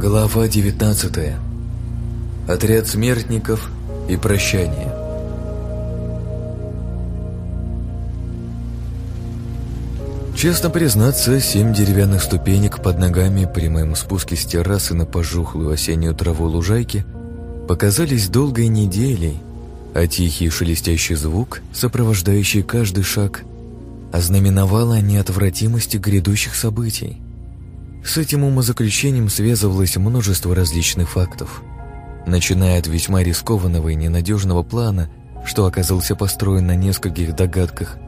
Глава 19. Отряд смертников и прощание. Честно признаться, семь деревянных ступенек под ногами при моем спуске с террасы на пожухлую осеннюю траву лужайки показались долгой неделей, а тихий шелестящий звук, сопровождающий каждый шаг, ознаменовал о неотвратимости грядущих событий. С этим умозаключением связывалось множество различных фактов, начиная от весьма рискованного и ненадежного плана, что оказался построен на нескольких догадках,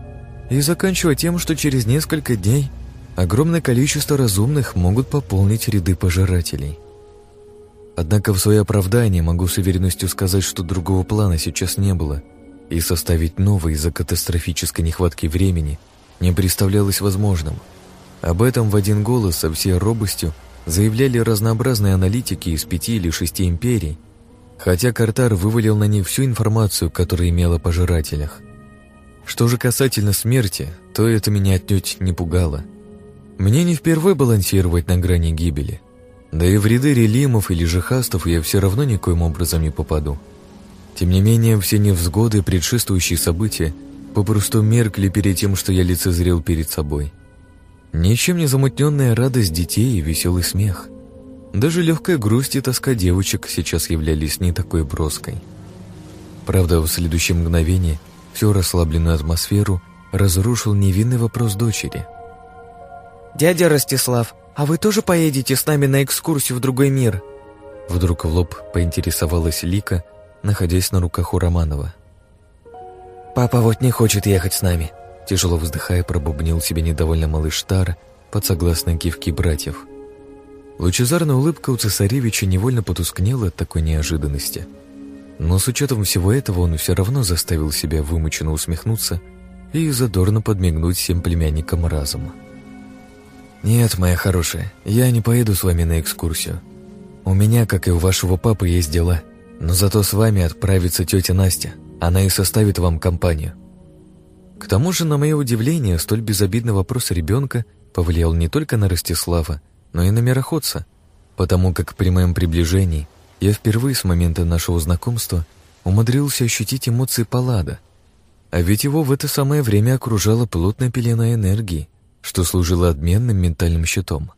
и заканчивая тем, что через несколько дней огромное количество разумных могут пополнить ряды пожирателей. Однако в свое оправдание могу с уверенностью сказать, что другого плана сейчас не было, и составить новый из-за катастрофической нехватки времени не представлялось возможным – об этом в один голос со всей робостью заявляли разнообразные аналитики из пяти или шести империй, хотя Картар вывалил на них всю информацию, которая имела о пожирателях. Что же касательно смерти, то это меня отнюдь не пугало. Мне не впервые балансировать на грани гибели. Да и в ряды релимов или жихастов я все равно никоим образом не попаду. Тем не менее, все невзгоды предшествующие события попросту меркли перед тем, что я лицезрел перед собой. Ничем не замутненная радость детей и веселый смех. Даже легкая грусть и тоска девочек сейчас являлись не такой броской. Правда, в следующее мгновение всю расслабленную атмосферу разрушил невинный вопрос дочери. «Дядя Ростислав, а вы тоже поедете с нами на экскурсию в другой мир?» Вдруг в лоб поинтересовалась Лика, находясь на руках у Романова. «Папа вот не хочет ехать с нами», Тяжело вздыхая, пробубнил себе недовольно малыш Тар под согласные кивки братьев. Лучезарная улыбка у цесаревича невольно потускнела от такой неожиданности. Но с учетом всего этого он все равно заставил себя вымученно усмехнуться и задорно подмигнуть всем племянникам разом. «Нет, моя хорошая, я не поеду с вами на экскурсию. У меня, как и у вашего папы, есть дела, но зато с вами отправится тетя Настя, она и составит вам компанию. К тому же, на мое удивление, столь безобидный вопрос ребенка повлиял не только на Ростислава, но и на мироходца, потому как при моем приближении я впервые с момента нашего знакомства умудрился ощутить эмоции Паллада. А ведь его в это самое время окружала плотная пелена энергии, что служило отменным ментальным щитом.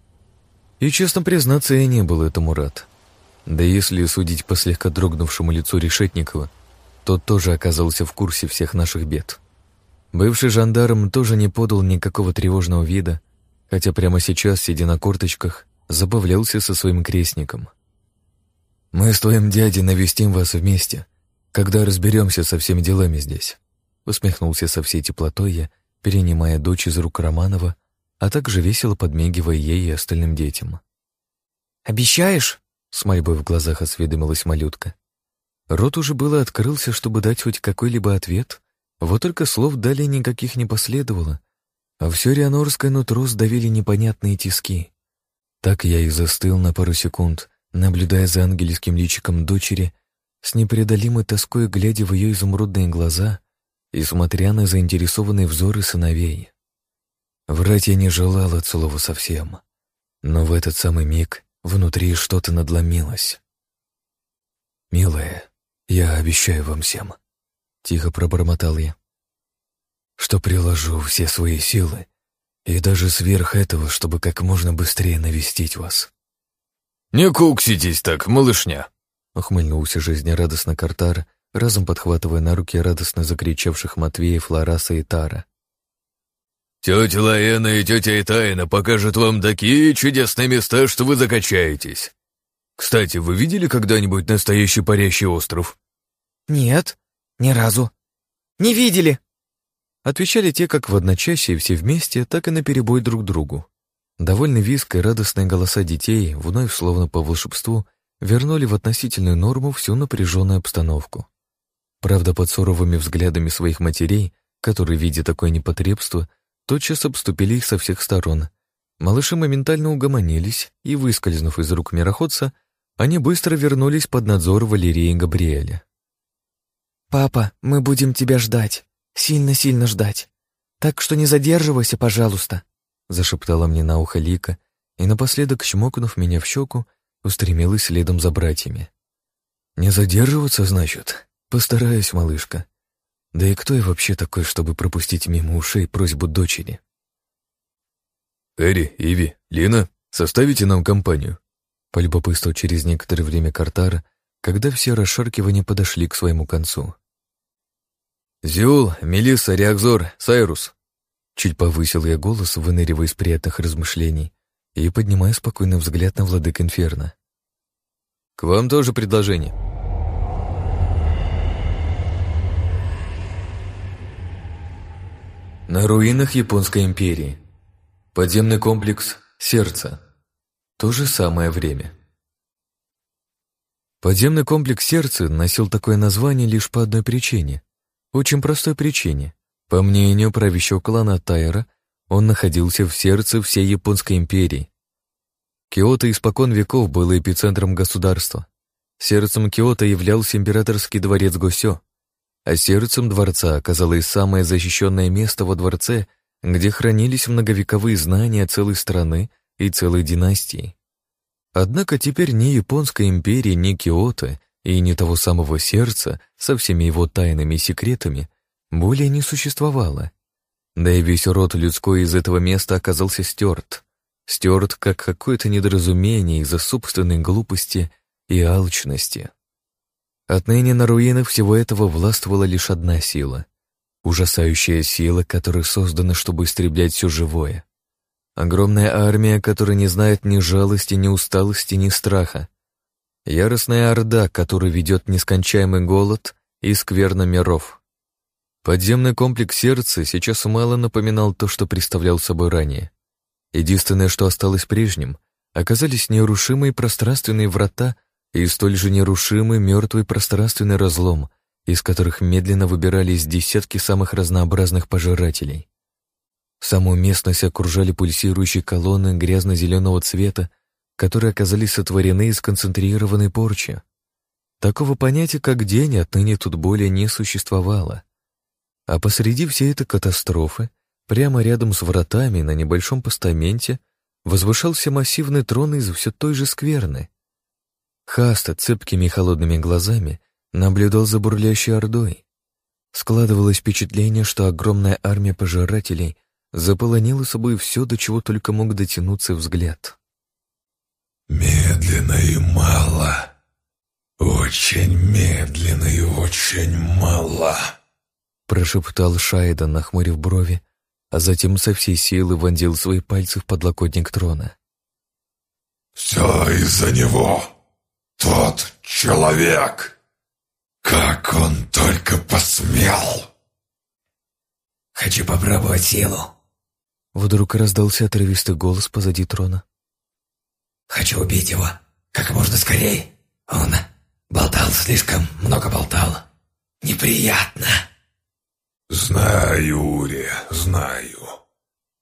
И, честно признаться, я не был этому рад. Да если судить по слегка дрогнувшему лицу Решетникова, тот тоже оказался в курсе всех наших бед. Бывший жандарм тоже не подал никакого тревожного вида, хотя прямо сейчас, сидя на корточках, забавлялся со своим крестником. «Мы с твоим дядей навестим вас вместе, когда разберемся со всеми делами здесь», усмехнулся со всей теплотой я, перенимая дочь из рук Романова, а также весело подмигивая ей и остальным детям. «Обещаешь?» — с мольбой в глазах осведомилась малютка. Рот уже было открылся, чтобы дать хоть какой-либо ответ, вот только слов далее никаких не последовало, а все рианорское нутро сдавили непонятные тиски. Так я и застыл на пару секунд, наблюдая за ангельским личиком дочери, с непреодолимой тоской глядя в ее изумрудные глаза и смотря на заинтересованные взоры сыновей. Врать я не желал от слова совсем, но в этот самый миг внутри что-то надломилось. «Милая, я обещаю вам всем», Тихо пробормотал я. Что приложу все свои силы, и даже сверх этого, чтобы как можно быстрее навестить вас. «Не кукситесь так, малышня!» Ухмыльнулся жизнерадостно Картар, разом подхватывая на руки радостно закричавших Матвея, Флораса и Тара. «Тетя Лаэна и тетя Этайна покажут вам такие чудесные места, что вы закачаетесь. Кстати, вы видели когда-нибудь настоящий парящий остров?» «Нет», «Ни разу. Не видели!» Отвечали те как в одночасье все вместе, так и наперебой друг другу. Довольный виск и радостные голоса детей, вновь словно по волшебству, вернули в относительную норму всю напряженную обстановку. Правда, под суровыми взглядами своих матерей, которые, видя такое непотребство, тотчас обступили их со всех сторон. Малыши моментально угомонились, и, выскользнув из рук мироходца, они быстро вернулись под надзор Валерии и Габриэля. «Папа, мы будем тебя ждать. Сильно-сильно ждать. Так что не задерживайся, пожалуйста», — зашептала мне на ухо Лика, и напоследок, чмокнув меня в щеку, устремилась следом за братьями. «Не задерживаться, значит? Постараюсь, малышка. Да и кто я вообще такой, чтобы пропустить мимо ушей просьбу дочери?» «Эри, Иви, Лина, составите нам компанию?» Полюбопытствовал через некоторое время Картара, когда все расшаркивания подошли к своему концу. «Зюл, Мелисса, Реакзор, Сайрус!» Чуть повысил я голос, выныривая из приятных размышлений и поднимая спокойный взгляд на владык Инферно. «К вам тоже предложение». На руинах Японской империи. Подземный комплекс «Сердце». То же самое время. Подземный комплекс «Сердце» носил такое название лишь по одной причине. Очень простой причине. По мнению правящего клана Тайра, он находился в сердце всей Японской империи. Киото испокон веков был эпицентром государства. Сердцем Киото являлся императорский дворец Госё, а сердцем дворца оказалось самое защищенное место во дворце, где хранились многовековые знания целой страны и целой династии. Однако теперь ни Японской империи, ни Киото и ни того самого сердца со всеми его тайнами и секретами более не существовало. Да и весь род людской из этого места оказался стерт. Стерт как какое-то недоразумение из-за собственной глупости и алчности. Отныне на руинах всего этого властвовала лишь одна сила. Ужасающая сила, которая создана, чтобы истреблять все живое. Огромная армия, которая не знает ни жалости, ни усталости, ни страха. Яростная орда, которая ведет нескончаемый голод и скверно миров. Подземный комплекс сердца сейчас мало напоминал то, что представлял собой ранее. Единственное, что осталось прежним, оказались нерушимые пространственные врата и столь же нерушимый мертвый пространственный разлом, из которых медленно выбирались десятки самых разнообразных пожирателей. Саму местность окружали пульсирующие колонны грязно-зеленого цвета, которые оказались сотворены из концентрированной порчи. Такого понятия, как день, отныне тут более не существовало. А посреди всей этой катастрофы, прямо рядом с вратами на небольшом постаменте, возвышался массивный трон из все той же скверны. Хаста цепкими и холодными глазами наблюдал за бурлящей ордой. Складывалось впечатление, что огромная армия пожирателей заполонила собой все, до чего только мог дотянуться взгляд. «Медленно и мало. Очень медленно и очень мало», — прошептал Шайда, нахмурив брови, а затем со всей силы вонзил свои пальцы в подлокотник трона. «Все из-за него!» Тот человек! Как он только посмел!» «Хочу попробовать силу!» Вдруг раздался отрывистый голос позади трона. «Хочу убить его как можно скорее. Он болтал слишком много болтал. Неприятно!» «Знаю, Ури, знаю.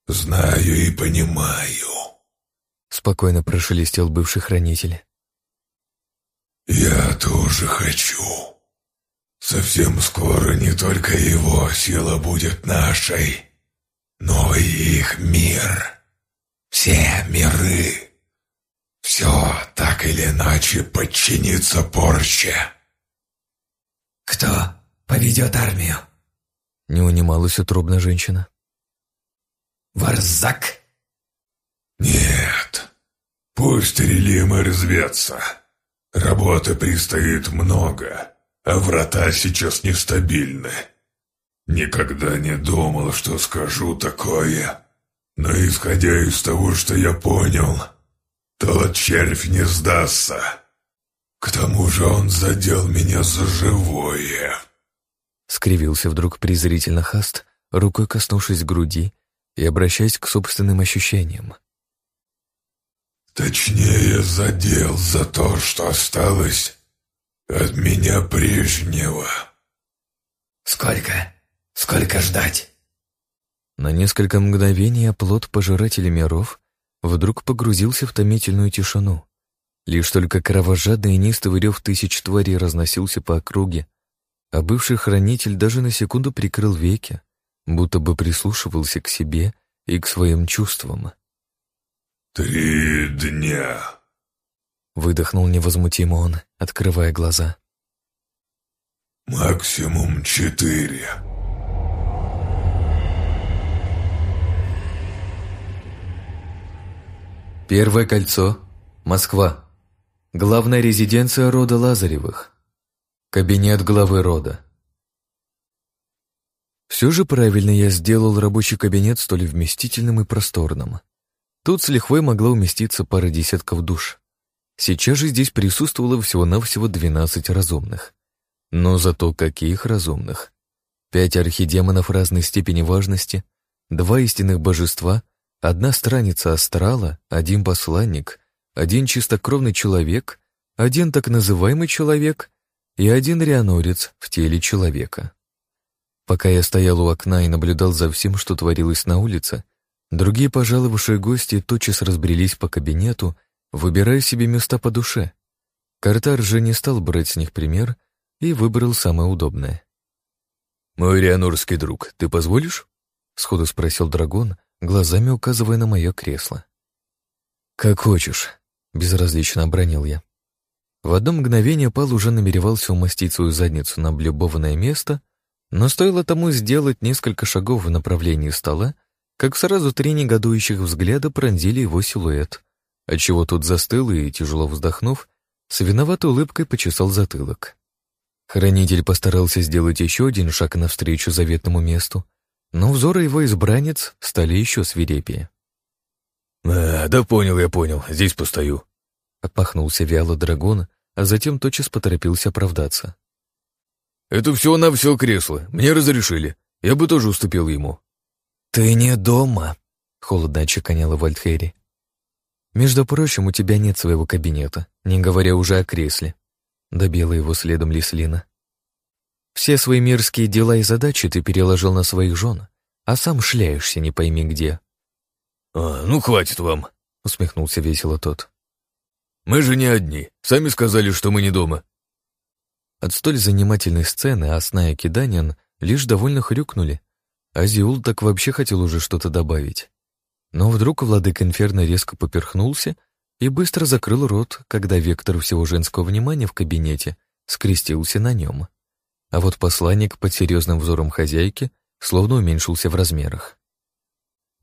Знаю и понимаю», — спокойно прошелестел бывший хранитель. «Я тоже хочу. Совсем скоро не только его сила будет нашей, но и их мир. Все миры. Все так или иначе подчинится порче». «Кто поведет армию?» Не унималась утробная женщина. «Варзак?» «Нет. Пусть Релимы развятся». Работы предстоит много, а врата сейчас нестабильны. Никогда не думал, что скажу такое, но исходя из того, что я понял, тот червь не сдастся. К тому же он задел меня за живое. Скривился вдруг презрительно Хаст, рукой коснувшись груди и обращаясь к собственным ощущениям. Точнее, задел за то, что осталось от меня прежнего. Сколько? Сколько ждать? На несколько мгновений оплот пожирателя миров вдруг погрузился в томительную тишину. Лишь только кровожадный и неистовый рев тысяч тварей разносился по округе, а бывший хранитель даже на секунду прикрыл веки, будто бы прислушивался к себе и к своим чувствам. «Три дня. Выдохнул невозмутимо он, открывая глаза. «Максимум четыре». Первое кольцо. Москва. Главная резиденция рода Лазаревых. Кабинет главы рода. Все же правильно я сделал рабочий кабинет столь вместительным и просторным. Тут с лихвой могла уместиться пара десятков душ. Сейчас же здесь присутствовало всего-навсего 12 разумных. Но зато каких разумных. Пять архидемонов разной степени важности, два истинных божества, одна страница астрала, один посланник, один чистокровный человек, один так называемый человек и один рианорец в теле человека. Пока я стоял у окна и наблюдал за всем, что творилось на улице, другие пожаловавшие гости тотчас разбрелись по кабинету, выбирая себе места по душе. Картар же не стал брать с них пример и выбрал самое удобное. «Мой рианорский друг, ты позволишь?» — сходу спросил дракон, глазами указывая на мое кресло. «Как хочешь», — безразлично обронил я. В одно мгновение Пал уже намеревался умостить свою задницу на облюбованное место — но стоило тому сделать несколько шагов в направлении стола, как сразу три негодующих взгляда пронзили его силуэт, отчего тот застыл и, тяжело вздохнув, с виноватой улыбкой почесал затылок. Хранитель постарался сделать еще один шаг навстречу заветному месту, но взоры его избранниц стали еще свирепее. «А, да понял я, понял, здесь постою», — отмахнулся вяло дракон, а затем тотчас поторопился оправдаться. Это всего-навсего кресло. Мне разрешили. Я бы тоже уступил ему». «Ты не дома», — холодно отчеканила Вольтхейри. «Между прочим, у тебя нет своего кабинета, не говоря уже о кресле», — добила его следом Лислина. «Все свои мирские дела и задачи ты переложил на своих жен, а сам шляешься не пойми где». «А, ну хватит вам», — усмехнулся весело тот. «Мы же не одни. Сами сказали, что мы не дома. От столь занимательной сцены Асна и Киданиан лишь довольно хрюкнули, а Зиул так вообще хотел уже что-то добавить. Но вдруг владык Инферно резко поперхнулся и быстро закрыл рот, когда вектор всего женского внимания в кабинете скрестился на нем. А вот посланник под серьезным взором хозяйки словно уменьшился в размерах.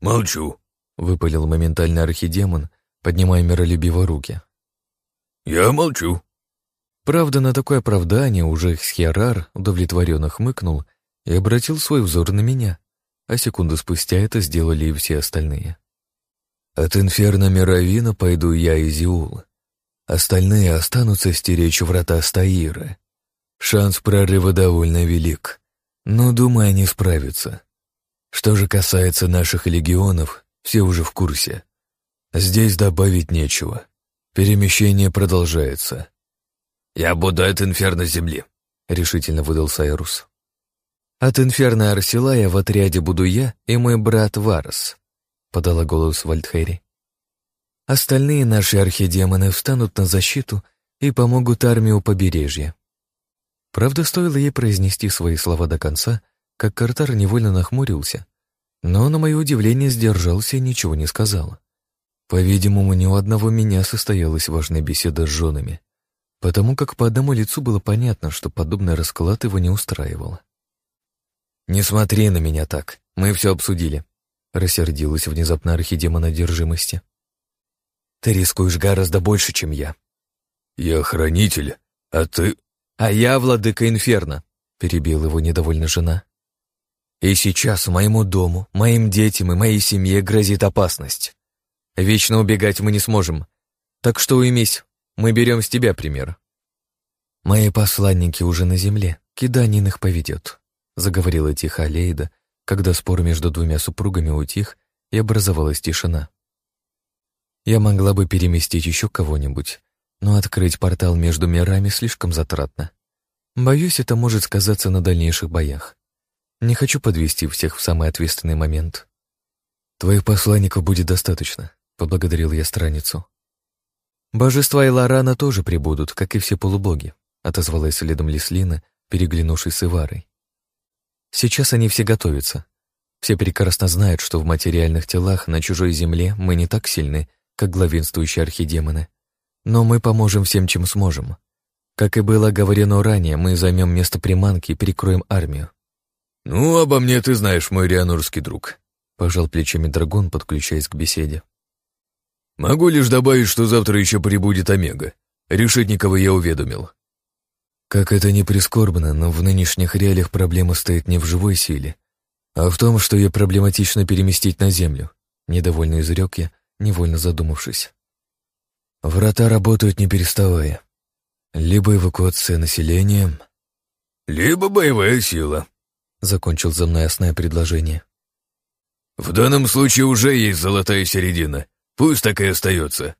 «Молчу», — выпалил моментально архидемон, поднимая миролюбиво руки. «Я молчу», Правда, на такое оправдание уже Хьярар удовлетворенно хмыкнул и обратил свой взор на меня, а секунду спустя это сделали и все остальные. От инферно Мировина пойду я и Зиул. Остальные останутся стеречь врата Стаиры. Шанс прорыва довольно велик, но, думаю, они справятся. Что же касается наших легионов, все уже в курсе. Здесь добавить нечего. Перемещение продолжается. «Я буду от инферно земли», — решительно выдал Сайрус. «От инферно Арсилая в отряде буду я и мой брат Варс», — подала голос Вальдхери. «Остальные наши архидемоны встанут на защиту и помогут армии у побережья». Правда, стоило ей произнести свои слова до конца, как Картар невольно нахмурился, но, на мое удивление, сдержался и ничего не сказал. По-видимому, ни у одного меня состоялась важная беседа с женами потому как по одному лицу было понятно, что подобный расклад его не устраивал. «Не смотри на меня так, мы все обсудили», — рассердилась внезапно архидемон одержимости. «Ты рискуешь гораздо больше, чем я». «Я хранитель, а ты...» «А я владыка Инферно», — перебил его недовольно жена. «И сейчас моему дому, моим детям и моей семье грозит опасность. Вечно убегать мы не сможем, так что уймись, мы берем с тебя пример». «Мои посланники уже на земле, Киданин их поведет», — заговорила тихо Алейда, когда спор между двумя супругами утих и образовалась тишина. «Я могла бы переместить еще кого-нибудь, но открыть портал между мирами слишком затратно. Боюсь, это может сказаться на дальнейших боях. Не хочу подвести всех в самый ответственный момент». «Твоих посланников будет достаточно», — поблагодарил я страницу. «Божества и Лорана тоже прибудут, как и все полубоги», отозвалась следом Лислина, переглянувшись с Иварой. «Сейчас они все готовятся. Все прекрасно знают, что в материальных телах на чужой земле мы не так сильны, как главенствующие архидемоны. Но мы поможем всем, чем сможем. Как и было говорено ранее, мы займем место приманки и перекроем армию. «Ну, обо мне ты знаешь, мой рианурский друг», — пожал плечами драгон, подключаясь к беседе. «Могу лишь добавить, что завтра еще прибудет Омега. Решетникова я уведомил». Как это ни прискорбно, но в нынешних реалиях проблема стоит не в живой силе, а в том, что ее проблематично переместить на Землю. Недовольно изрек я, невольно задумавшись. Врата работают не переставая. Либо эвакуация населения... Либо боевая сила, закончил за мной ясное предложение. В данном случае уже есть золотая середина. Пусть так и остается.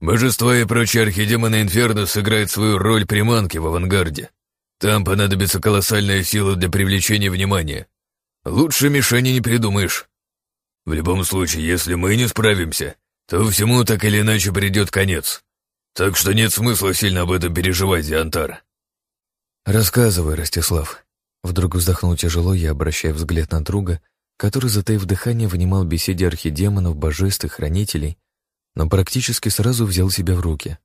Божества и прочие архидемоны Инферно сыграют свою роль приманки в авангарде. Там понадобится колоссальная сила для привлечения внимания. Лучше мишени не придумаешь. В любом случае, если мы не справимся, то всему так или иначе придет конец. Так что нет смысла сильно об этом переживать, Зиантар. Рассказывай, Ростислав. Вдруг вздохнул тяжело, я обращая взгляд на друга, который, затаив дыхание, внимал беседе архидемонов, божеств и хранителей, но практически сразу взял себя в руки.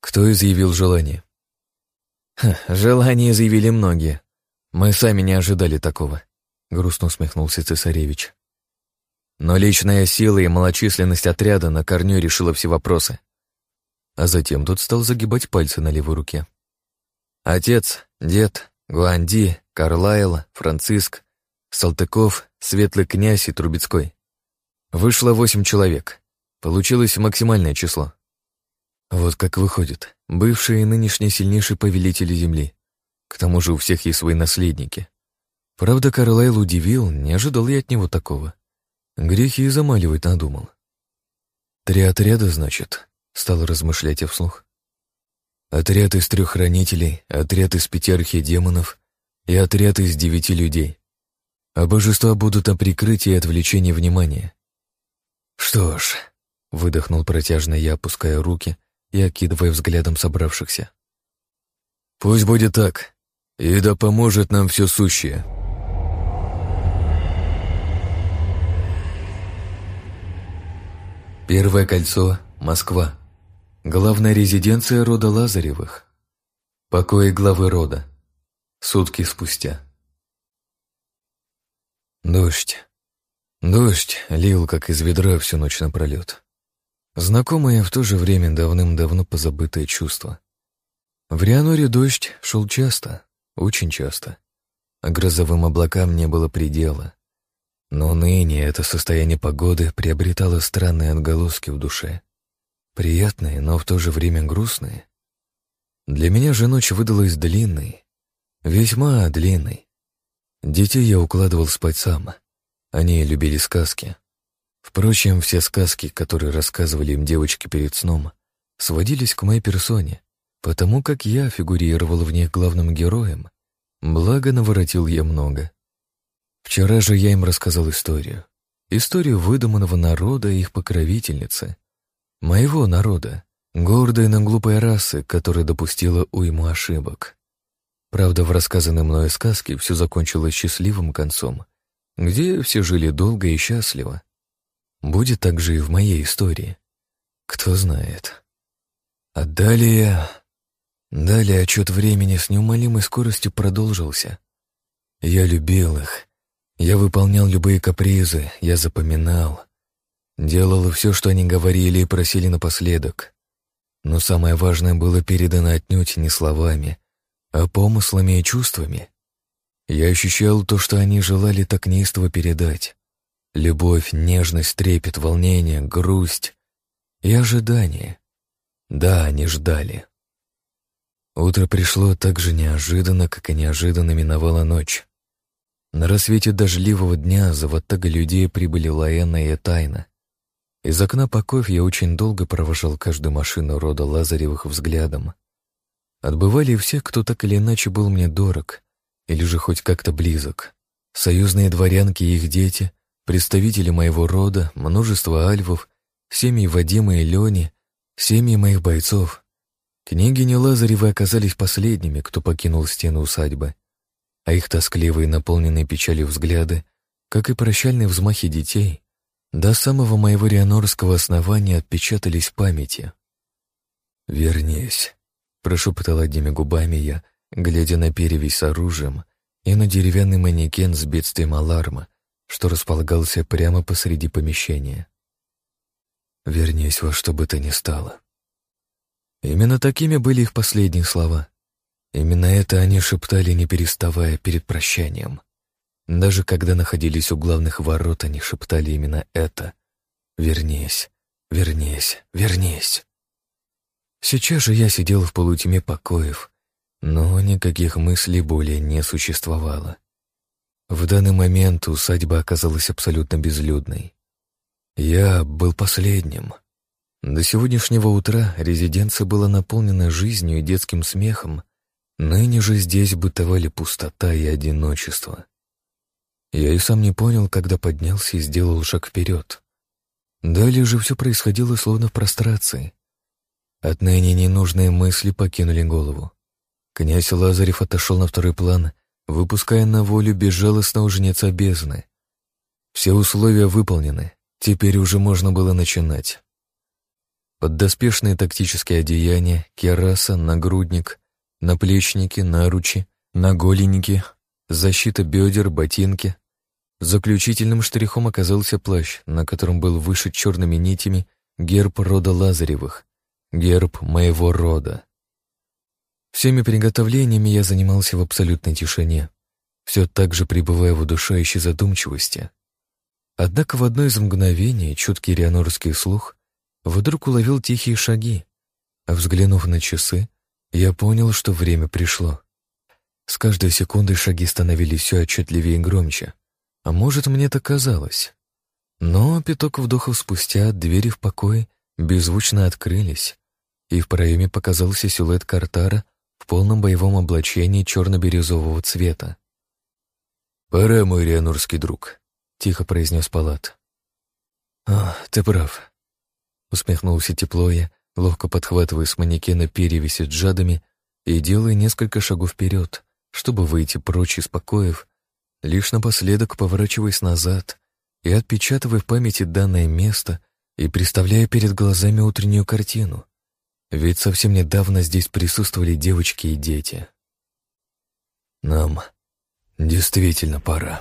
Кто изъявил желание? Ха, желание заявили многие. Мы сами не ожидали такого, грустно усмехнулся цесаревич. Но личная сила и малочисленность отряда на корню решила все вопросы. А затем тот стал загибать пальцы на левой руке. Отец, дед, Гуанди, Карлайл, Франциск, Салтыков, Светлый князь и Трубецкой. Вышло восемь человек. Получилось максимальное число. Вот как выходит, бывшие и нынешние сильнейшие повелители Земли. К тому же у всех есть свои наследники. Правда, Карлайл удивил, не ожидал я от него такого. Грехи и замаливать надумал. Три отряда, значит, стал размышлять я вслух. Отряд из трех хранителей, отряд из пяти архидемонов и отряд из девяти людей. А божества будут о прикрытии и отвлечении внимания. Что ж, выдохнул протяжно я, опуская руки и окидывая взглядом собравшихся. Пусть будет так, и да поможет нам все сущее. Первое кольцо — Москва. Главная резиденция рода Лазаревых. Покои главы рода. Сутки спустя. Дождь. Дождь лил, как из ведра, всю ночь напролет. Знакомое в то же время давным-давно позабытое чувство. В Рианоре дождь шел часто, очень часто, а грозовым облакам не было предела. Но ныне это состояние погоды приобретало странные отголоски в душе. Приятные, но в то же время грустные. Для меня же ночь выдалась длинной, весьма длинной. Детей я укладывал спать сам. Они любили сказки. Впрочем, все сказки, которые рассказывали им девочки перед сном, сводились к моей персоне, потому как я фигурировал в них главным героем. Благо, наворотил я много. Вчера же я им рассказал историю. Историю выдуманного народа и их покровительницы. Моего народа. Гордой, но глупой расы, которая допустила уйму ошибок. Правда, в рассказанной мною сказке все закончилось счастливым концом, где все жили долго и счастливо. Будет так же и в моей истории. Кто знает. А далее... Далее отчет времени с неумолимой скоростью продолжился. Я любил их, я выполнял любые капризы, я запоминал. Делал все, что они говорили и просили напоследок. Но самое важное было передано отнюдь не словами, а помыслами и чувствами. Я ощущал то, что они желали так неистово передать. Любовь, нежность, трепет, волнение, грусть и ожидание. Да, они ждали. Утро пришло так же неожиданно, как и неожиданно миновала ночь. На рассвете дождливого дня за ватага людей прибыли Лаэна и Тайна. Из окна покоев я очень долго провожал каждую машину рода Лазаревых взглядом. Отбывали все, кто так или иначе был мне дорог, или же хоть как-то близок. Союзные дворянки и их дети, представители моего рода, множество альвов, семьи Вадима и Лени, семьи моих бойцов. Княгини Лазаревы оказались последними, кто покинул стену усадьбы а их тоскливые, наполненные печалью взгляды, как и прощальные взмахи детей, до самого моего рианорского основания отпечатались в памяти. «Вернись», — прошептал одними губами я, глядя на перевесь с оружием и на деревянный манекен с бедствием аларма, что располагался прямо посреди помещения. «Вернись во что бы то ни стало». Именно такими были их последние слова. Именно это они шептали, не переставая перед прощанием. Даже когда находились у главных ворот, они шептали именно это. «Вернись, вернись, вернись». Сейчас же я сидел в полутьме покоев, но никаких мыслей более не существовало. В данный момент усадьба оказалась абсолютно безлюдной. Я был последним. До сегодняшнего утра резиденция была наполнена жизнью и детским смехом, ныне же здесь бытовали пустота и одиночество. Я и сам не понял, когда поднялся и сделал шаг вперед. Далее же все происходило словно в прострации. Отныне ненужные мысли покинули голову. Князь Лазарев отошел на второй план, выпуская на волю безжалостного жнеца бездны. Все условия выполнены, теперь уже можно было начинать. Поддоспешные тактические одеяния, кераса, нагрудник, наплечники, наручи, наголенники, защита бедер, ботинки. Заключительным штрихом оказался плащ, на котором был вышит черными нитями герб рода Лазаревых, герб моего рода. Всеми приготовлениями я занимался в абсолютной тишине, все так же пребывая в удушающей задумчивости. Однако в одно из мгновений чуткий рианорский слух вдруг уловил тихие шаги, а взглянув на часы, я понял, что время пришло. С каждой секундой шаги становились все отчетливее и громче, а может, мне так казалось. Но пяток вдохов спустя двери в покое беззвучно открылись, и в проеме показался силуэт Картара в полном боевом облачении черно-бирюзового цвета. «Пора, мой рианурский друг», — тихо произнес Палат. «А, ты прав», — усмехнулся тепло я, ловко подхватывая с манекена перевеси джадами и делая несколько шагов вперед, чтобы выйти прочь из покоев, лишь напоследок поворачиваясь назад и отпечатывая в памяти данное место и представляя перед глазами утреннюю картину. Ведь совсем недавно здесь присутствовали девочки и дети. Нам действительно пора.